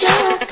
da da da